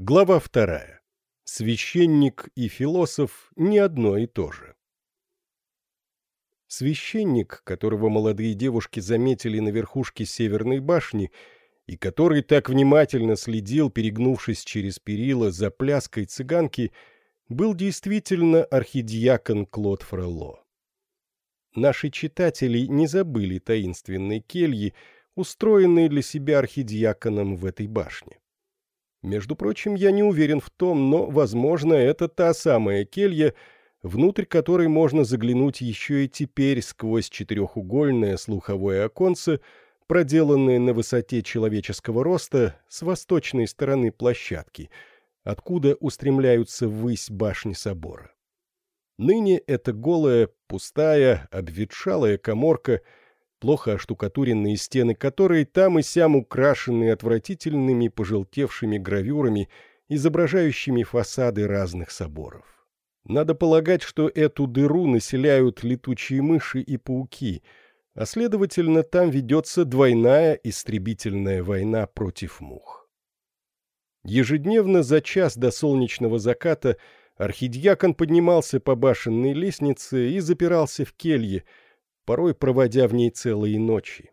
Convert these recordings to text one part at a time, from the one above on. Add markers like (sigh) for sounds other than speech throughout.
Глава вторая. Священник и философ не одно и то же. Священник, которого молодые девушки заметили на верхушке Северной башни, и который так внимательно следил, перегнувшись через перила за пляской цыганки, был действительно архидиакон Клод Фрелло. Наши читатели не забыли таинственной кельи, устроенной для себя архидиаконом в этой башне. Между прочим, я не уверен в том, но, возможно, это та самая келья, внутрь которой можно заглянуть еще и теперь сквозь четырехугольное слуховое оконце, проделанное на высоте человеческого роста с восточной стороны площадки, откуда устремляются ввысь башни собора. Ныне это голая, пустая, обветшалая коморка — плохо оштукатуренные стены которой там и сям украшены отвратительными пожелтевшими гравюрами, изображающими фасады разных соборов. Надо полагать, что эту дыру населяют летучие мыши и пауки, а следовательно, там ведется двойная истребительная война против мух. Ежедневно за час до солнечного заката архидьякон поднимался по башенной лестнице и запирался в келье, порой проводя в ней целые ночи.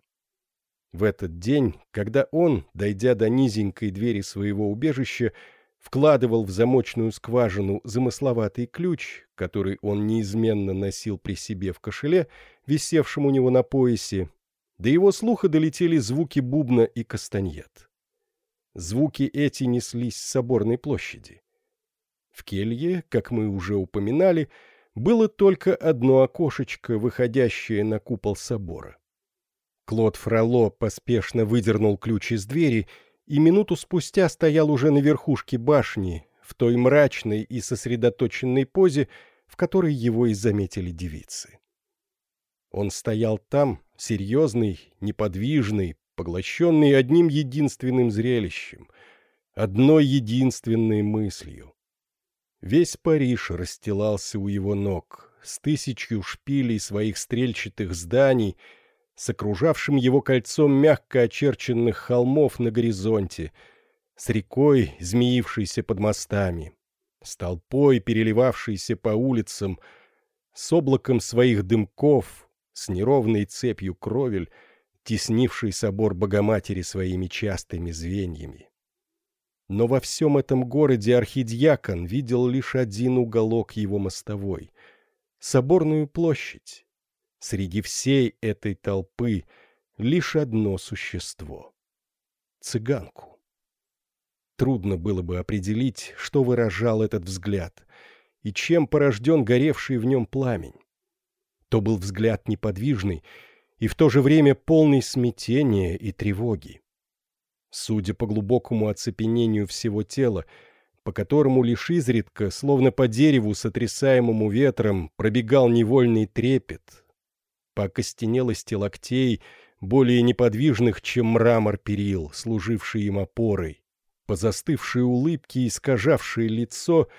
В этот день, когда он, дойдя до низенькой двери своего убежища, вкладывал в замочную скважину замысловатый ключ, который он неизменно носил при себе в кошеле, висевшем у него на поясе, до его слуха долетели звуки бубна и кастаньет. Звуки эти неслись с соборной площади. В келье, как мы уже упоминали, было только одно окошечко, выходящее на купол собора. Клод Фроло поспешно выдернул ключ из двери и минуту спустя стоял уже на верхушке башни, в той мрачной и сосредоточенной позе, в которой его и заметили девицы. Он стоял там, серьезный, неподвижный, поглощенный одним единственным зрелищем, одной единственной мыслью. Весь Париж расстилался у его ног, с тысячью шпилей своих стрельчатых зданий, с окружавшим его кольцом мягко очерченных холмов на горизонте, с рекой, змеившейся под мостами, с толпой, переливавшейся по улицам, с облаком своих дымков, с неровной цепью кровель, теснившей собор Богоматери своими частыми звеньями. Но во всем этом городе архидьякон видел лишь один уголок его мостовой — соборную площадь. Среди всей этой толпы лишь одно существо — цыганку. Трудно было бы определить, что выражал этот взгляд и чем порожден горевший в нем пламень. То был взгляд неподвижный и в то же время полный смятения и тревоги. Судя по глубокому оцепенению всего тела, по которому лишь изредка, словно по дереву, сотрясаемому ветром, пробегал невольный трепет, по окостенелости локтей, более неподвижных, чем мрамор перил, служивший им опорой, по застывшей улыбке, искажавшей лицо,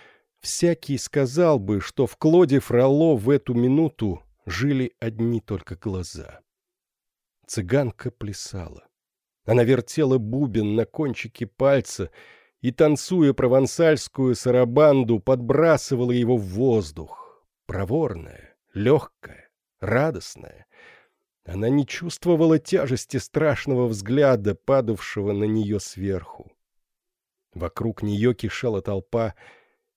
всякий сказал бы, что в Клоде Фроло в эту минуту жили одни только глаза. Цыганка плясала. Она вертела бубен на кончике пальца и, танцуя провансальскую сарабанду, подбрасывала его в воздух. Проворная, легкая, радостная. Она не чувствовала тяжести страшного взгляда, падавшего на нее сверху. Вокруг нее кишела толпа.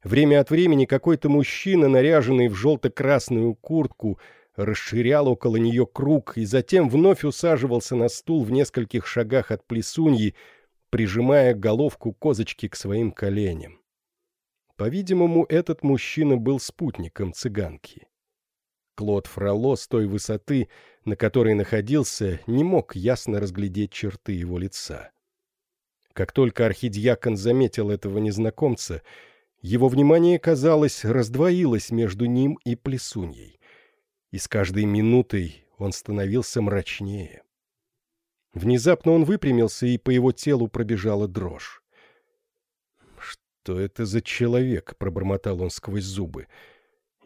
Время от времени какой-то мужчина, наряженный в желто-красную куртку, расширял около нее круг и затем вновь усаживался на стул в нескольких шагах от плесуньи, прижимая головку козочки к своим коленям. По-видимому, этот мужчина был спутником цыганки. Клод Фроло с той высоты, на которой находился, не мог ясно разглядеть черты его лица. Как только архидьякон заметил этого незнакомца, его внимание, казалось, раздвоилось между ним и плесуньей и с каждой минутой он становился мрачнее. Внезапно он выпрямился, и по его телу пробежала дрожь. «Что это за человек?» — пробормотал он сквозь зубы.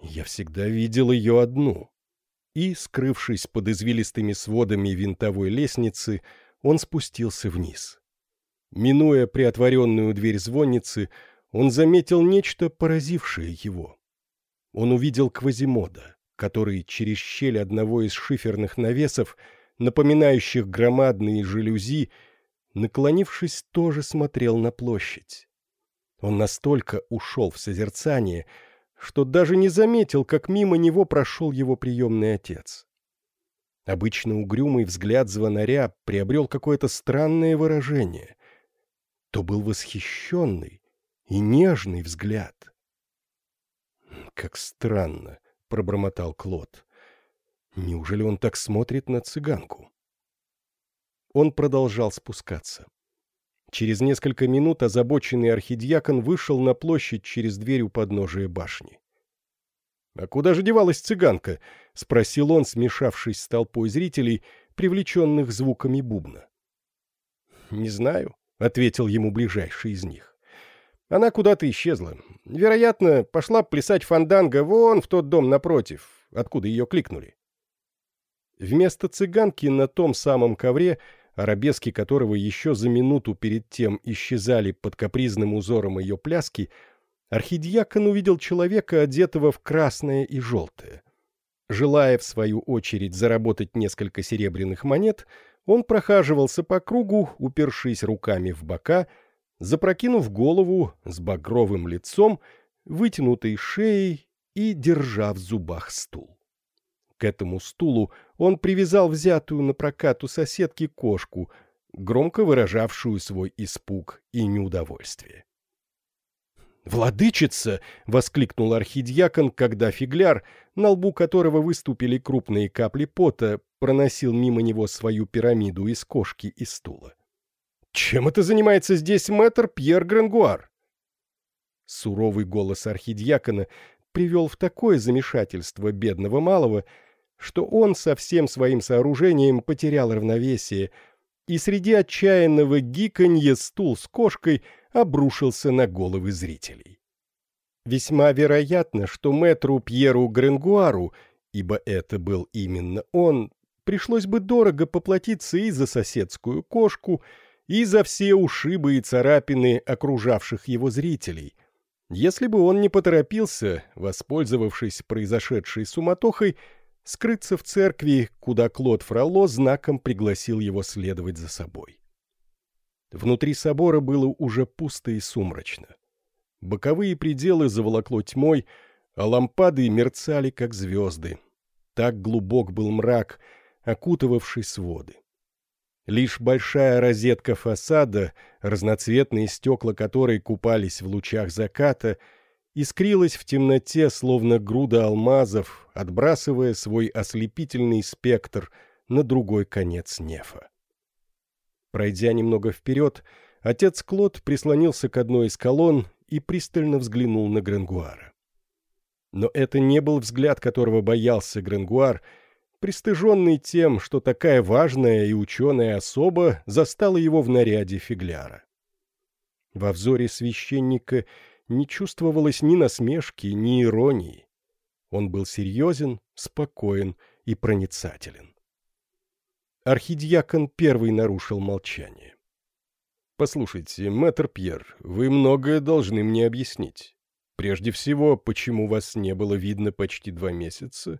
«Я всегда видел ее одну». И, скрывшись под извилистыми сводами винтовой лестницы, он спустился вниз. Минуя приотворенную дверь звонницы, он заметил нечто, поразившее его. Он увидел Квазимода, который через щель одного из шиферных навесов, напоминающих громадные жалюзи, наклонившись, тоже смотрел на площадь. Он настолько ушел в созерцание, что даже не заметил, как мимо него прошел его приемный отец. Обычно угрюмый взгляд звонаря приобрел какое-то странное выражение. То был восхищенный и нежный взгляд. «Как странно», — пробормотал Клод. «Неужели он так смотрит на цыганку?» Он продолжал спускаться. Через несколько минут озабоченный архидьякон вышел на площадь через дверь у подножия башни. «А куда же девалась цыганка?» — спросил он, смешавшись с толпой зрителей, привлеченных звуками бубна. «Не знаю», — ответил ему ближайший из них. «Она куда-то исчезла. Вероятно, пошла плясать фанданго вон в тот дом напротив, откуда ее кликнули». Вместо цыганки на том самом ковре — арабески которого еще за минуту перед тем исчезали под капризным узором ее пляски, архидиакон увидел человека, одетого в красное и желтое. Желая, в свою очередь, заработать несколько серебряных монет, он прохаживался по кругу, упершись руками в бока, запрокинув голову с багровым лицом, вытянутой шеей и держа в зубах стул. К этому стулу он привязал взятую на прокат у соседки кошку, громко выражавшую свой испуг и неудовольствие. «Владычица!» — воскликнул архидьякон, когда фигляр, на лбу которого выступили крупные капли пота, проносил мимо него свою пирамиду из кошки и стула. «Чем это занимается здесь мэтр Пьер Грангуар?» Суровый голос архидьякона привел в такое замешательство бедного малого, что он со всем своим сооружением потерял равновесие, и среди отчаянного гиканья стул с кошкой обрушился на головы зрителей. Весьма вероятно, что мэтру Пьеру Гренгуару, ибо это был именно он, пришлось бы дорого поплатиться и за соседскую кошку, и за все ушибы и царапины окружавших его зрителей, если бы он не поторопился, воспользовавшись произошедшей суматохой, скрыться в церкви, куда Клод Фролло знаком пригласил его следовать за собой. Внутри собора было уже пусто и сумрачно. Боковые пределы заволокло тьмой, а лампады мерцали, как звезды. Так глубок был мрак, окутывавший своды. Лишь большая розетка фасада, разноцветные стекла которой купались в лучах заката — искрилась в темноте, словно груда алмазов, отбрасывая свой ослепительный спектр на другой конец нефа. Пройдя немного вперед, отец Клод прислонился к одной из колонн и пристально взглянул на Гренгуара. Но это не был взгляд, которого боялся Гренгуар, пристыженный тем, что такая важная и ученая особа застала его в наряде фигляра. Во взоре священника — не чувствовалось ни насмешки, ни иронии. Он был серьезен, спокоен и проницателен. Архидьякон первый нарушил молчание. «Послушайте, мэтр Пьер, вы многое должны мне объяснить. Прежде всего, почему вас не было видно почти два месяца,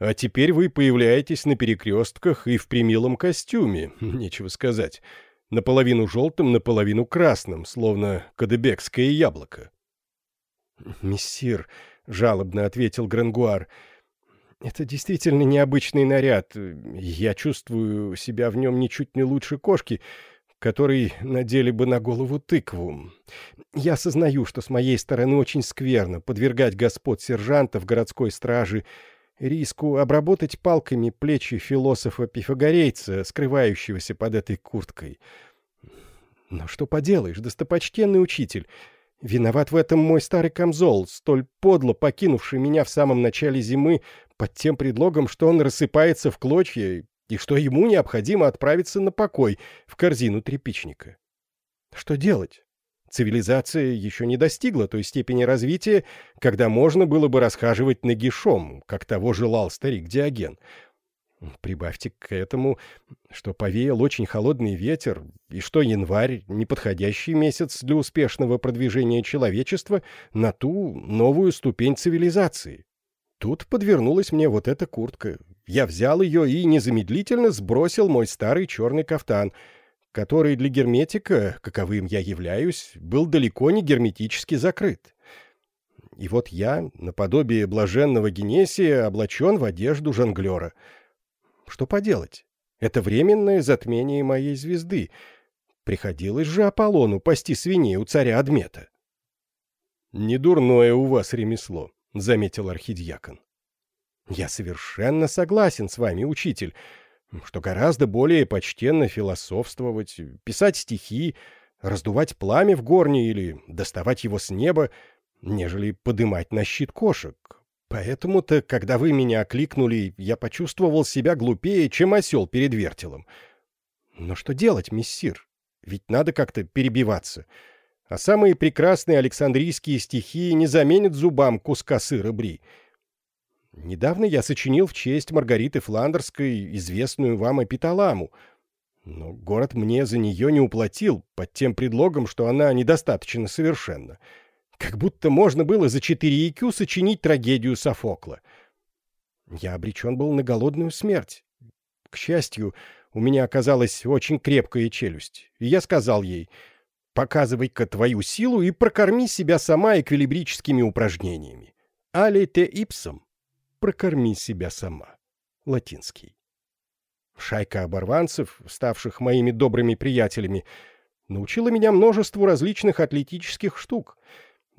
а теперь вы появляетесь на перекрестках и в примилом костюме, (laughs) нечего сказать» наполовину желтым, наполовину красным, словно кадебекское яблоко. «Мессир», — жалобно ответил Грангуар, — «это действительно необычный наряд. Я чувствую себя в нем ничуть не лучше кошки, которой надели бы на голову тыкву. Я осознаю, что с моей стороны очень скверно подвергать господ сержантов городской стражи риску обработать палками плечи философа-пифагорейца, скрывающегося под этой курткой. Но что поделаешь, достопочтенный учитель, виноват в этом мой старый камзол, столь подло покинувший меня в самом начале зимы под тем предлогом, что он рассыпается в клочья и что ему необходимо отправиться на покой в корзину тряпичника. Что делать? Цивилизация еще не достигла той степени развития, когда можно было бы расхаживать нагишом, как того желал старик Диоген. Прибавьте к этому, что повеял очень холодный ветер, и что январь — неподходящий месяц для успешного продвижения человечества на ту новую ступень цивилизации. Тут подвернулась мне вот эта куртка. Я взял ее и незамедлительно сбросил мой старый черный кафтан, который для герметика, каковым я являюсь, был далеко не герметически закрыт. И вот я, наподобие блаженного Генесия, облачен в одежду жонглера — что поделать? Это временное затмение моей звезды. Приходилось же Аполлону пасти свиней у царя Адмета. — Недурное у вас ремесло, — заметил архидьякон. — Я совершенно согласен с вами, учитель, что гораздо более почтенно философствовать, писать стихи, раздувать пламя в горне или доставать его с неба, нежели подымать на щит кошек, Поэтому-то, когда вы меня окликнули, я почувствовал себя глупее, чем осел перед вертелом. Но что делать, миссир? Ведь надо как-то перебиваться. А самые прекрасные александрийские стихи не заменят зубам куска сыра бри. Недавно я сочинил в честь Маргариты Фландерской известную вам эпиталаму, но город мне за нее не уплатил под тем предлогом, что она недостаточно совершенна. Как будто можно было за 4 IQ сочинить трагедию Софокла. Я обречен был на голодную смерть. К счастью, у меня оказалась очень крепкая челюсть, и я сказал ей, «Показывай-ка твою силу и прокорми себя сама эквилибрическими упражнениями. Але те ипсом» — «прокорми себя сама» — латинский. Шайка оборванцев, ставших моими добрыми приятелями, научила меня множеству различных атлетических штук —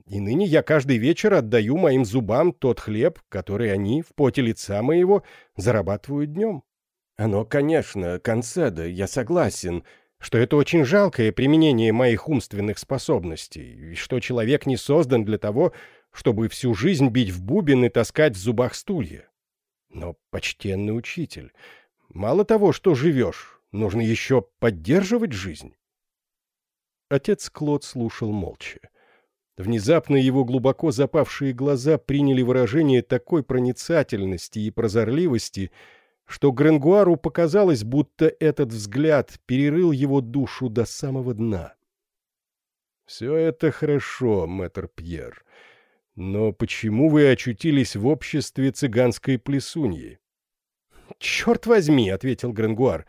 и ныне я каждый вечер отдаю моим зубам тот хлеб, который они, в поте лица моего, зарабатывают днем. Оно, конечно, концеда, я согласен, что это очень жалкое применение моих умственных способностей, и что человек не создан для того, чтобы всю жизнь бить в бубен и таскать в зубах стулья. Но, почтенный учитель, мало того, что живешь, нужно еще поддерживать жизнь. Отец Клод слушал молча. Внезапно его глубоко запавшие глаза приняли выражение такой проницательности и прозорливости, что Гренгуару показалось, будто этот взгляд перерыл его душу до самого дна. «Все это хорошо, мэтр Пьер, но почему вы очутились в обществе цыганской плесуньи?» «Черт возьми!» — ответил Гренгуар.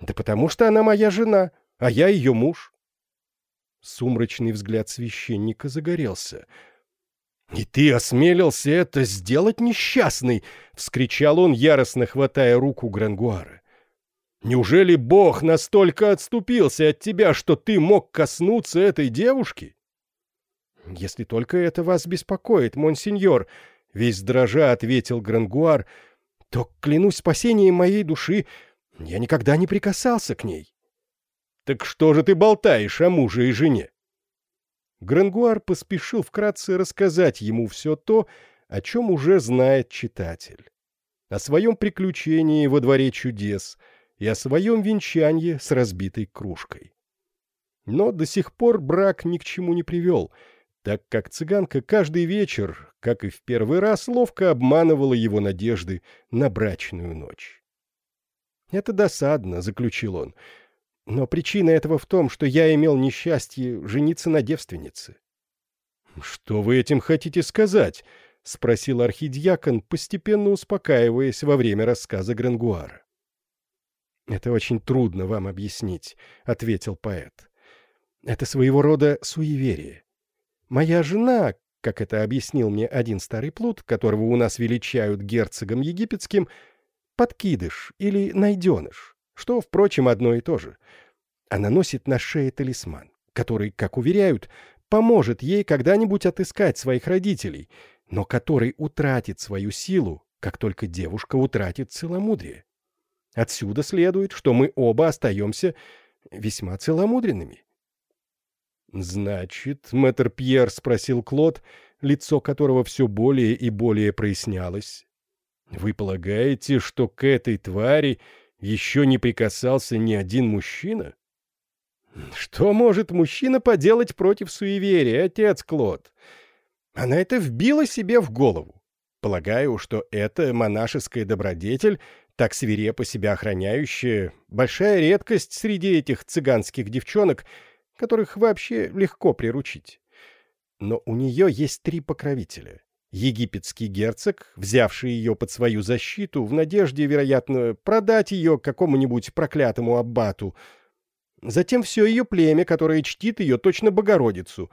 «Да потому что она моя жена, а я ее муж. Сумрачный взгляд священника загорелся. «И ты осмелился это сделать, несчастный!» — вскричал он, яростно хватая руку Грангуара. «Неужели Бог настолько отступился от тебя, что ты мог коснуться этой девушки?» «Если только это вас беспокоит, монсеньор», — весь дрожа ответил Грангуар, — «то, клянусь спасением моей души, я никогда не прикасался к ней». Так что же ты болтаешь о муже и жене? Грангуар поспешил вкратце рассказать ему все то, о чем уже знает читатель. О своем приключении во дворе чудес и о своем венчании с разбитой кружкой. Но до сих пор брак ни к чему не привел, так как цыганка каждый вечер, как и в первый раз, ловко обманывала его надежды на брачную ночь. «Это досадно», — заключил он, — но причина этого в том, что я имел несчастье жениться на девственнице. — Что вы этим хотите сказать? — спросил архидьякон, постепенно успокаиваясь во время рассказа Грангуара. — Это очень трудно вам объяснить, — ответил поэт. — Это своего рода суеверие. Моя жена, как это объяснил мне один старый плут, которого у нас величают герцогом египетским, подкидыш или найденыш что, впрочем, одно и то же. Она носит на шее талисман, который, как уверяют, поможет ей когда-нибудь отыскать своих родителей, но который утратит свою силу, как только девушка утратит целомудрие. Отсюда следует, что мы оба остаемся весьма целомудренными. «Значит, мэтр Пьер спросил Клод, лицо которого все более и более прояснялось. Вы полагаете, что к этой твари еще не прикасался ни один мужчина? Что может мужчина поделать против суеверия, отец Клод? Она это вбила себе в голову. Полагаю, что эта монашеская добродетель так свирепо себя охраняющая, большая редкость среди этих цыганских девчонок, которых вообще легко приручить. Но у нее есть три покровителя. Египетский герцог, взявший ее под свою защиту в надежде, вероятно, продать ее какому-нибудь проклятому аббату. Затем все ее племя, которое чтит ее точно Богородицу.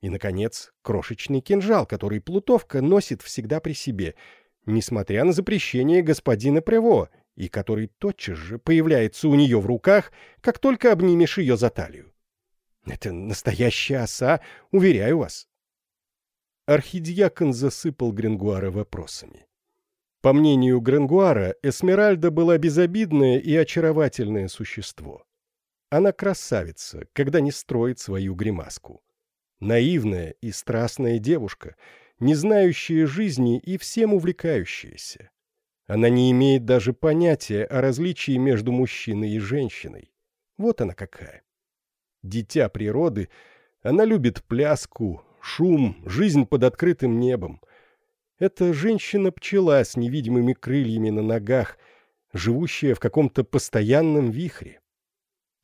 И, наконец, крошечный кинжал, который Плутовка носит всегда при себе — несмотря на запрещение господина Прево, и который тотчас же появляется у нее в руках, как только обнимешь ее за талию. Это настоящая оса, уверяю вас. Архидиакон засыпал Гренгуара вопросами. По мнению Гренгуара, Эсмеральда была безобидное и очаровательное существо. Она красавица, когда не строит свою гримаску. Наивная и страстная девушка — не знающая жизни и всем увлекающаяся. Она не имеет даже понятия о различии между мужчиной и женщиной. Вот она какая. Дитя природы, она любит пляску, шум, жизнь под открытым небом. Это женщина-пчела с невидимыми крыльями на ногах, живущая в каком-то постоянном вихре.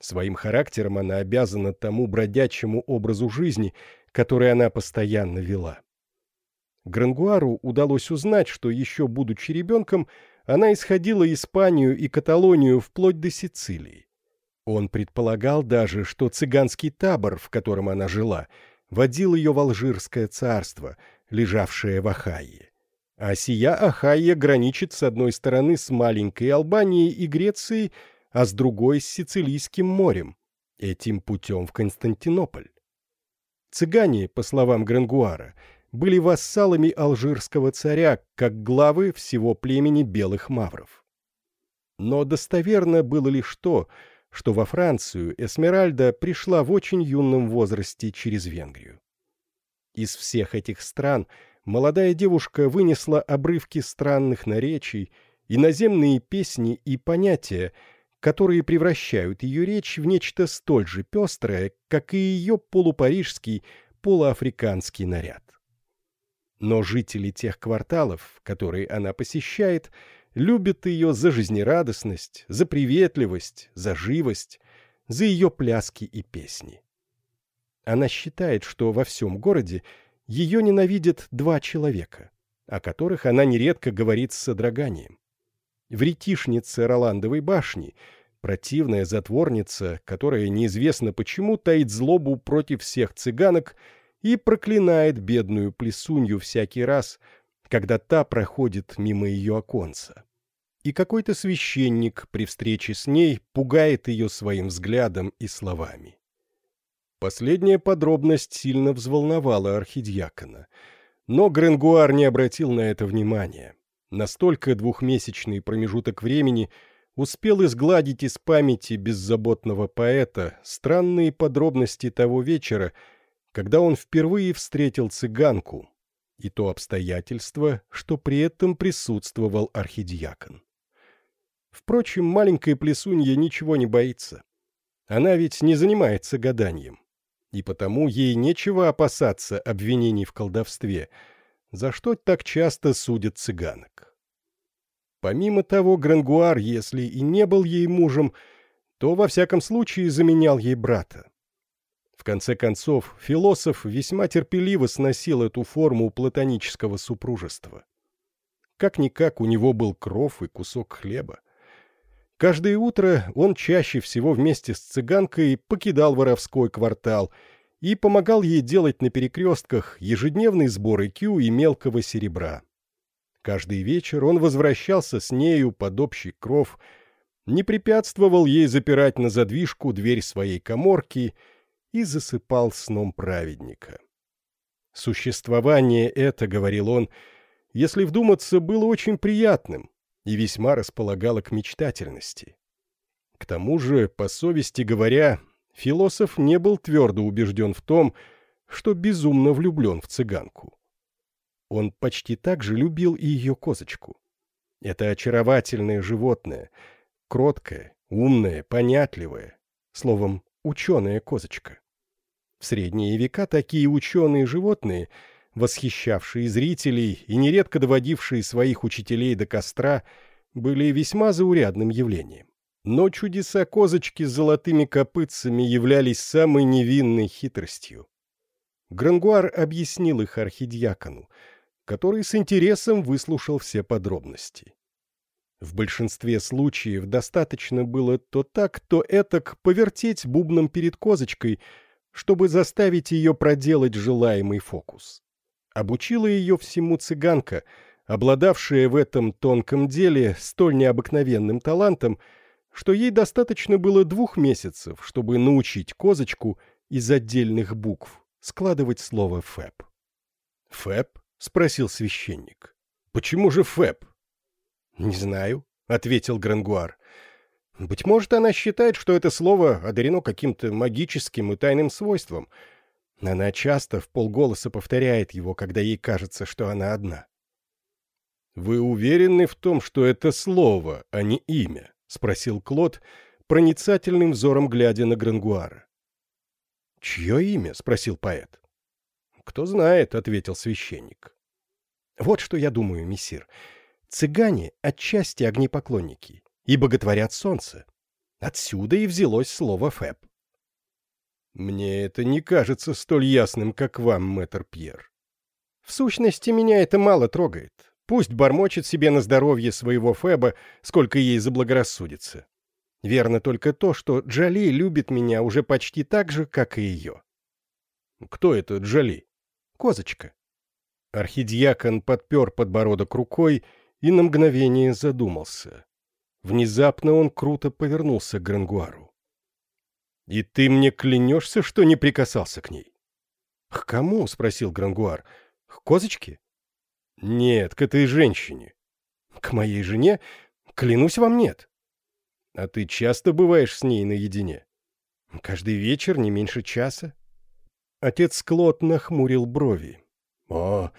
Своим характером она обязана тому бродячему образу жизни, который она постоянно вела. Грангуару удалось узнать, что еще будучи ребенком, она исходила Испанию и Каталонию вплоть до Сицилии. Он предполагал даже, что цыганский табор, в котором она жила, водил ее в Алжирское царство, лежавшее в Ахайе. А сия Ахайя граничит с одной стороны с маленькой Албанией и Грецией, а с другой с Сицилийским морем, этим путем в Константинополь. Цыгане, по словам Грангуара, были вассалами алжирского царя, как главы всего племени белых мавров. Но достоверно было лишь то, что во Францию Эсмеральда пришла в очень юном возрасте через Венгрию. Из всех этих стран молодая девушка вынесла обрывки странных наречий, иноземные песни и понятия, которые превращают ее речь в нечто столь же пестрое, как и ее полупарижский, полуафриканский наряд. Но жители тех кварталов, которые она посещает, любят ее за жизнерадостность, за приветливость, за живость, за ее пляски и песни. Она считает, что во всем городе ее ненавидят два человека, о которых она нередко говорит с содроганием. Вретишница Роландовой башни, противная затворница, которая неизвестно почему таит злобу против всех цыганок и проклинает бедную плесунью всякий раз, когда та проходит мимо ее оконца. И какой-то священник при встрече с ней пугает ее своим взглядом и словами. Последняя подробность сильно взволновала архидиакона, но Гренгуар не обратил на это внимания. Настолько двухмесячный промежуток времени успел изгладить из памяти беззаботного поэта странные подробности того вечера, когда он впервые встретил цыганку, и то обстоятельство, что при этом присутствовал архидиакон. Впрочем, маленькая плесунья ничего не боится. Она ведь не занимается гаданием, и потому ей нечего опасаться обвинений в колдовстве, за что так часто судят цыганок. Помимо того, Грангуар, если и не был ей мужем, то во всяком случае заменял ей брата. В конце концов, философ весьма терпеливо сносил эту форму платонического супружества. Как-никак у него был кров и кусок хлеба. Каждое утро он чаще всего вместе с цыганкой покидал воровской квартал и помогал ей делать на перекрестках ежедневный сбор икю и мелкого серебра. Каждый вечер он возвращался с нею под общий кров, не препятствовал ей запирать на задвижку дверь своей коморки — и засыпал сном праведника. Существование это, говорил он, если вдуматься, было очень приятным и весьма располагало к мечтательности. К тому же, по совести говоря, философ не был твердо убежден в том, что безумно влюблен в цыганку. Он почти так же любил и ее козочку. Это очаровательное животное, кроткое, умное, понятливое, словом, ученая козочка. В средние века такие ученые животные, восхищавшие зрителей и нередко доводившие своих учителей до костра, были весьма заурядным явлением. Но чудеса козочки с золотыми копытцами являлись самой невинной хитростью. Грангуар объяснил их архидьякону, который с интересом выслушал все подробности. В большинстве случаев достаточно было то так, то этак повертеть бубном перед козочкой, чтобы заставить ее проделать желаемый фокус. Обучила ее всему цыганка, обладавшая в этом тонком деле столь необыкновенным талантом, что ей достаточно было двух месяцев, чтобы научить козочку из отдельных букв складывать слово «фэб». «Фэб?» — спросил священник. «Почему же фэб?» «Не знаю», — ответил Грангуар. «Быть может, она считает, что это слово одарено каким-то магическим и тайным свойством. Она часто в полголоса повторяет его, когда ей кажется, что она одна». «Вы уверены в том, что это слово, а не имя?» — спросил Клод, проницательным взором глядя на Грангуара. «Чье имя?» — спросил поэт. «Кто знает», — ответил священник. «Вот что я думаю, мессир. Цыгане отчасти огнепоклонники и боготворят солнце. Отсюда и взялось слово «фэб». «Мне это не кажется столь ясным, как вам, мэтр Пьер». «В сущности, меня это мало трогает. Пусть бормочет себе на здоровье своего Феба, сколько ей заблагорассудится. Верно только то, что Джоли любит меня уже почти так же, как и ее. Кто это Джоли? Козочка. Архидиакон подпер подбородок рукой и на мгновение задумался. Внезапно он круто повернулся к Грангуару. «И ты мне клянешься, что не прикасался к ней?» «К кому?» — спросил Грангуар. «К козочке?» «Нет, к этой женщине». «К моей жене? Клянусь вам, нет». «А ты часто бываешь с ней наедине?» «Каждый вечер, не меньше часа». Отец Клод нахмурил брови. «О,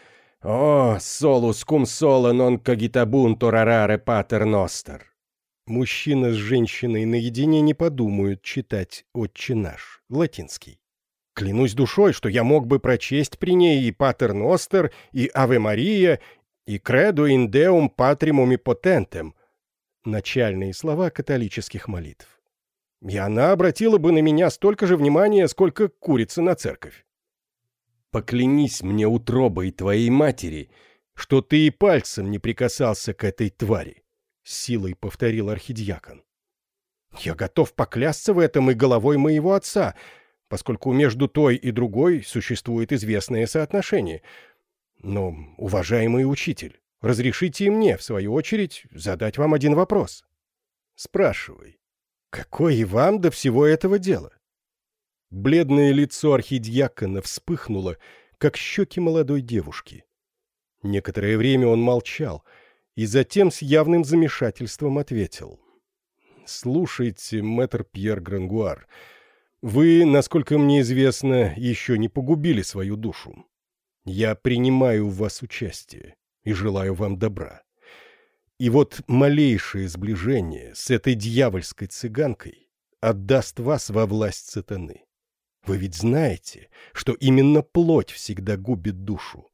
о, солус кум соло нон когитабунто рараре патер ностер». Мужчина с женщиной наедине не подумают читать «Отче наш», латинский. Клянусь душой, что я мог бы прочесть при ней и «Патер Ностер», и «Аве Мария», и «Кредо индеум патримуми потентем» — начальные слова католических молитв. И она обратила бы на меня столько же внимания, сколько курица на церковь. «Поклянись мне утробой твоей матери, что ты и пальцем не прикасался к этой твари», — силой повторил архидиакон. «Я готов поклясться в этом и головой моего отца», поскольку между той и другой существует известное соотношение. Но, уважаемый учитель, разрешите мне, в свою очередь, задать вам один вопрос. Спрашивай. Какое вам до всего этого дела? Бледное лицо архидьякона вспыхнуло, как щеки молодой девушки. Некоторое время он молчал, и затем с явным замешательством ответил. «Слушайте, мэтр Пьер Грангуар, — вы, насколько мне известно, еще не погубили свою душу. Я принимаю в вас участие и желаю вам добра. И вот малейшее сближение с этой дьявольской цыганкой отдаст вас во власть сатаны. Вы ведь знаете, что именно плоть всегда губит душу.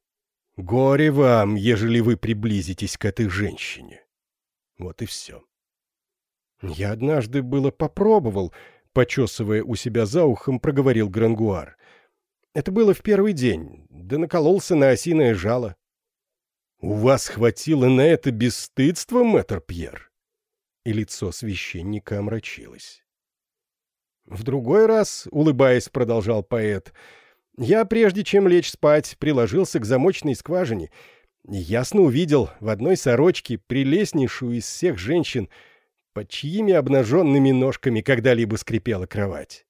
Горе вам, ежели вы приблизитесь к этой женщине. Вот и все. Я однажды было попробовал, почесывая у себя за ухом, проговорил Грангуар. Это было в первый день, да накололся на осиное жало. «У вас хватило на это бесстыдство, мэтр Пьер?» И лицо священника омрачилось. «В другой раз, — улыбаясь, продолжал поэт, — я, прежде чем лечь спать, приложился к замочной скважине ясно увидел в одной сорочке прелестнейшую из всех женщин — под чьими обнаженными ножками когда-либо скрипела кровать.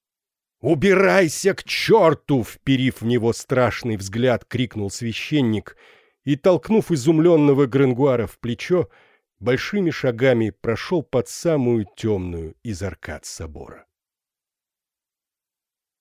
«Убирайся к черту!» — вперив в него страшный взгляд, крикнул священник и, толкнув изумленного Гренгуара в плечо, большими шагами прошел под самую темную из аркад собора.